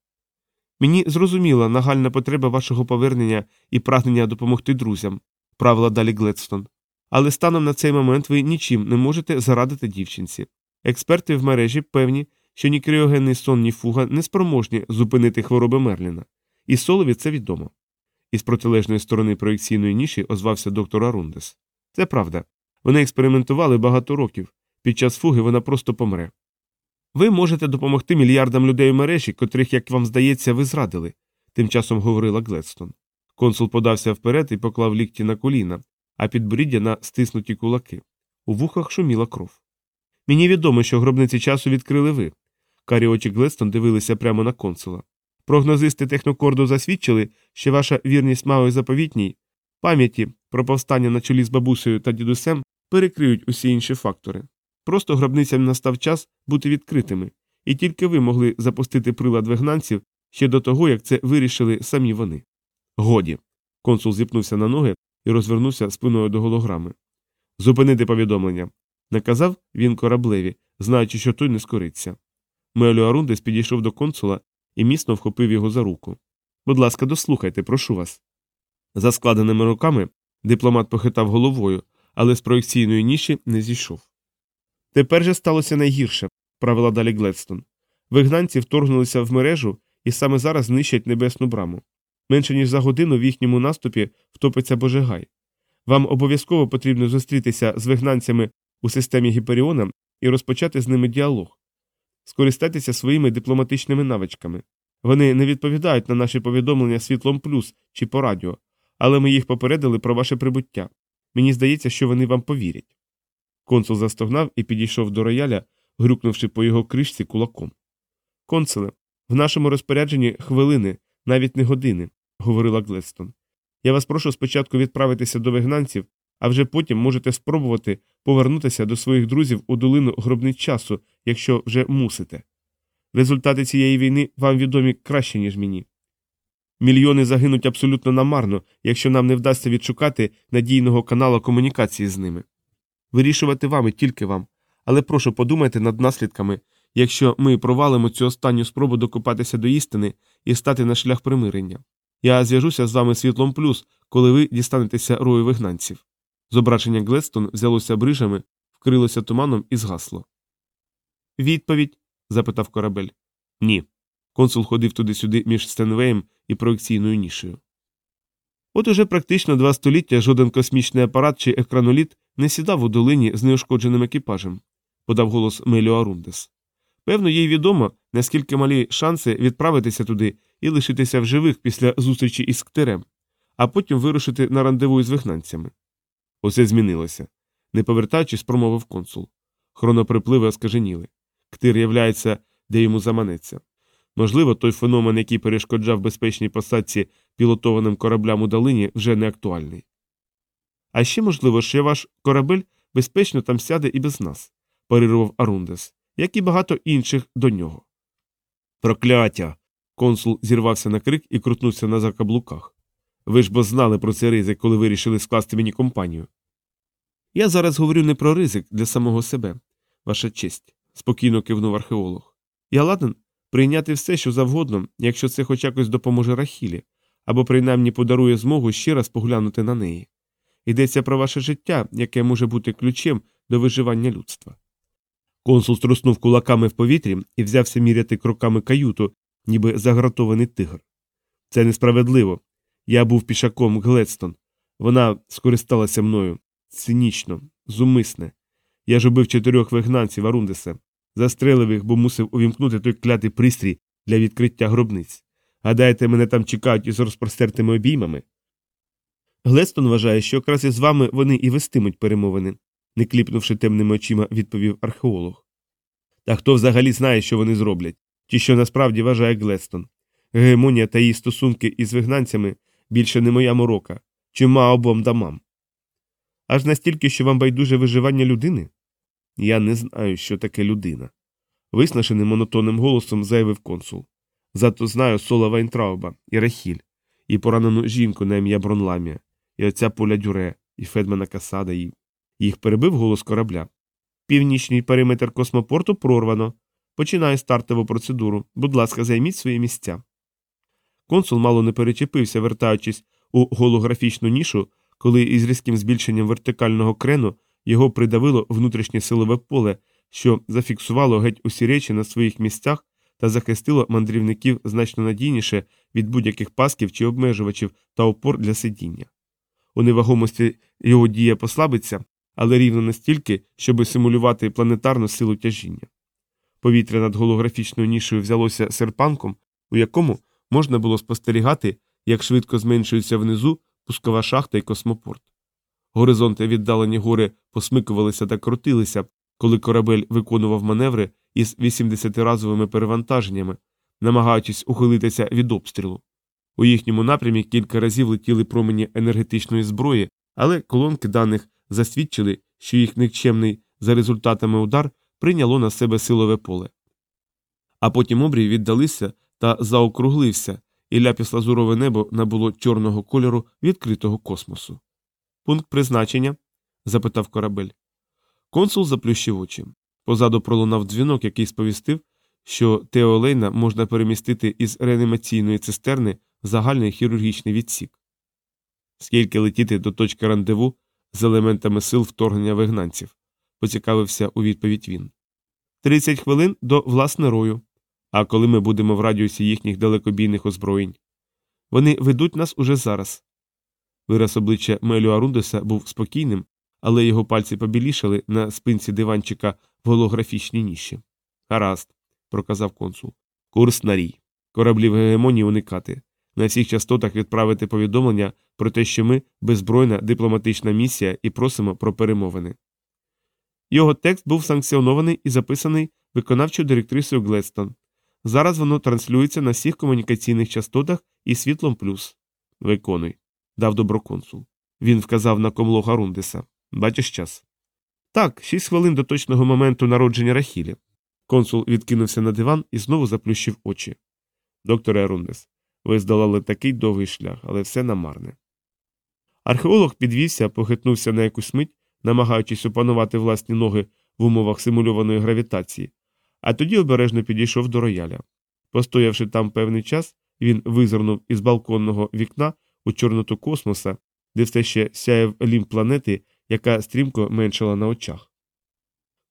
Мені зрозуміла нагальна потреба вашого повернення і прагнення допомогти друзям, правила далі Гледстон. Але станом на цей момент ви нічим не можете зарадити дівчинці. Експерти в мережі певні, що ні кріогенний сон, ні фуга не спроможні зупинити хвороби Мерліна. І Солові це відомо. Із протилежної сторони проекційної ніші озвався доктор Арундес. Це правда. Вони експериментували багато років. Під час фуги вона просто помре. Ви можете допомогти мільярдам людей у мережі, котрих, як вам здається, ви зрадили, тим часом говорила Гледстон. Консул подався вперед і поклав лікті на коліна, а підборіддя на стиснуті кулаки. У вухах шуміла кров. Мені відомо, що гробниці часу відкрили ви. Карі очі Гледстон дивилися прямо на консула. Прогнозисти технокорду засвідчили, що ваша вірність малої заповітній пам'яті про повстання на чолі з бабусею та дідусем перекриють усі інші фактори. Просто гробницям настав час бути відкритими, і тільки ви могли запустити прилад вигнанців ще до того, як це вирішили самі вони. Годі. Консул зіпнувся на ноги і розвернувся спиною до голограми. Зупинити повідомлення. Наказав він кораблеві, знаючи, що той не скориться. Мелю Арундес підійшов до консула і міцно вхопив його за руку. Будь ласка, дослухайте, прошу вас. За складеними руками дипломат похитав головою, але з проекційної ніші не зійшов. Тепер же сталося найгірше, правила далі Гледстон. Вигнанці вторгнулися в мережу і саме зараз знищать небесну браму. Менше ніж за годину в їхньому наступі втопиться Божигай. Вам обов'язково потрібно зустрітися з вигнанцями у системі Гіперіона і розпочати з ними діалог. Скористайтеся своїми дипломатичними навичками. Вони не відповідають на наші повідомлення світлом плюс чи по радіо, але ми їх попередили про ваше прибуття. Мені здається, що вони вам повірять. Консул застогнав і підійшов до рояля, грюкнувши по його кришці кулаком. Консуле, в нашому розпорядженні хвилини, навіть не години, говорила Глестон. Я вас прошу спочатку відправитися до вигнанців, а вже потім можете спробувати повернутися до своїх друзів у долину гробниць часу, якщо вже мусите. Результати цієї війни вам відомі краще, ніж мені. Мільйони загинуть абсолютно намарно, якщо нам не вдасться відшукати надійного каналу комунікації з ними. Вирішувати вам і тільки вам, але прошу подумайте над наслідками, якщо ми провалимо цю останню спробу докопатися до істини і стати на шлях примирення. Я зв'яжуся з вами світлом плюс, коли ви дістанетеся рою вигнанців. Зображення Гледстон взялося брижами, вкрилося туманом і згасло. Відповідь? запитав корабель. Ні. Консул ходив туди-сюди між Стенвеєм і проекційною нішею. От уже практично два століття жоден космічний апарат чи екраноліт не сідав у долині з неушкодженим екіпажем, подав голос Меліо Арундес. Певно, їй відомо, наскільки малі шанси відправитися туди і лишитися в живих після зустрічі із Ктерем, а потім вирушити на рандеву із вигнанцями. Усе змінилося. не повертаючись, промовив консул. Хроноприпливи оскаженіли. Ктир являється, де йому заманеться. Можливо, той феномен, який перешкоджав безпечній посадці пілотованим кораблям у долині, вже не актуальний. А ще можливо, що ваш корабель безпечно там сяде і без нас, парирував Арундес, як і багато інших до нього. Прокляття. Консул зірвався на крик і крутнувся на закаблуках. Ви ж бо знали про цей ризик, коли вирішили скласти мені компанію. Я зараз говорю не про ризик для самого себе, ваша честь, спокійно кивнув археолог. Я ладен прийняти все, що завгодно, якщо це хоч якось допоможе Рахілі, або принаймні подарує змогу ще раз поглянути на неї. Йдеться про ваше життя, яке може бути ключем до виживання людства. Консул струснув кулаками в повітрі і взявся міряти кроками каюту, ніби загратований тигр. Це несправедливо. Я був пішаком Гледстон. Вона скористалася мною цинічно, зумисне. Я ж убив чотирьох вигнанців Арундеса, застрелив їх, бо мусив увімкнути той клятий пристрій для відкриття гробниць. Гадаєте, мене там чекають із розпростертими обіймами? Глестон вважає, що якраз із вами вони і вестимуть перемовини, не кліпнувши темними очима, відповів археолог. Та хто взагалі знає, що вони зроблять, чи що насправді вважає Глестон? Гегемонія та її стосунки із вигнанцями більше не моя морока, чи ма обом дамам. Аж настільки, що вам байдуже виживання людини? Я не знаю, що таке людина. Виснаженим монотонним голосом заявив консул. Зато знаю Сола Вайнтрауба і Рахіль, і поранену жінку на ім'я Бронламія, і отця Поля Дюре, і Федмана Касада, і їх перебив голос корабля. Північний периметр космопорту прорвано. Починаю стартову процедуру. Будь ласка, займіть свої місця. Консул мало не перечепився, вертаючись у голографічну нішу, коли із різким збільшенням вертикального крену його придавило внутрішнє силове поле, що зафіксувало геть усі речі на своїх місцях та захистило мандрівників значно надійніше від будь-яких пасків чи обмежувачів та опор для сидіння. У невагомості його дія послабиться, але рівно настільки, щоби симулювати планетарну силу тяжіння. Повітря над голографічною нішею взялося серпанком, у якому можна було спостерігати, як швидко зменшується внизу пускова шахта і космопорт. Горизонти віддалені гори посмикувалися та крутилися, коли корабель виконував маневри із 80-разовими перевантаженнями, намагаючись ухилитися від обстрілу. У їхньому напрямі кілька разів летіли промені енергетичної зброї, але колонки даних засвідчили, що їх никчемний за результатами удар прийняло на себе силове поле. А потім обрій віддалися та заокруглився, і ляпіс лазурове небо набуло чорного кольору відкритого космосу. Пункт призначення? запитав корабель. Консул заплющив очі. Позаду пролунав дзвінок, який сповістив, що Теолейна можна перемістити із реанімаційної цистерни в загальний хірургічний відсік. Скільки летіти до точки рандеву з елементами сил вторгнення вигнанців? поцікавився у відповідь він. Тридцять хвилин до власне рою. А коли ми будемо в радіусі їхніх далекобійних озброєнь? Вони ведуть нас уже зараз. Вираз обличчя Мелю Арундеса був спокійним, але його пальці побілішали на спинці диванчика в голографічній ніші. Гаразд, проказав консул. Курс на рій. Кораблів гегемонії уникати. На всіх частотах відправити повідомлення про те, що ми беззбройна дипломатична місія і просимо про перемовини. Його текст був санкціонований і записаний виконавчою директрисою Глестон. Зараз воно транслюється на всіх комунікаційних частотах і світлом плюс. Виконуй, дав доброконсул. Він вказав на комло Гарундеса. Бачиш час. Так, шість хвилин до точного моменту народження Рахілі. Консул відкинувся на диван і знову заплющив очі. Докторе Арундес, ви здолали такий довгий шлях, але все намарне. Археолог підвівся, похитнувся на якусь мить, намагаючись опанувати власні ноги в умовах симульованої гравітації, а тоді обережно підійшов до рояля. Постоявши там певний час, він визирнув із балконного вікна у чорноту космоса, де все ще сяяв лім планети, яка стрімко меншала на очах.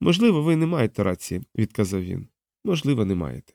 Можливо, ви не маєте рації, відказав він. Можливо, не маєте.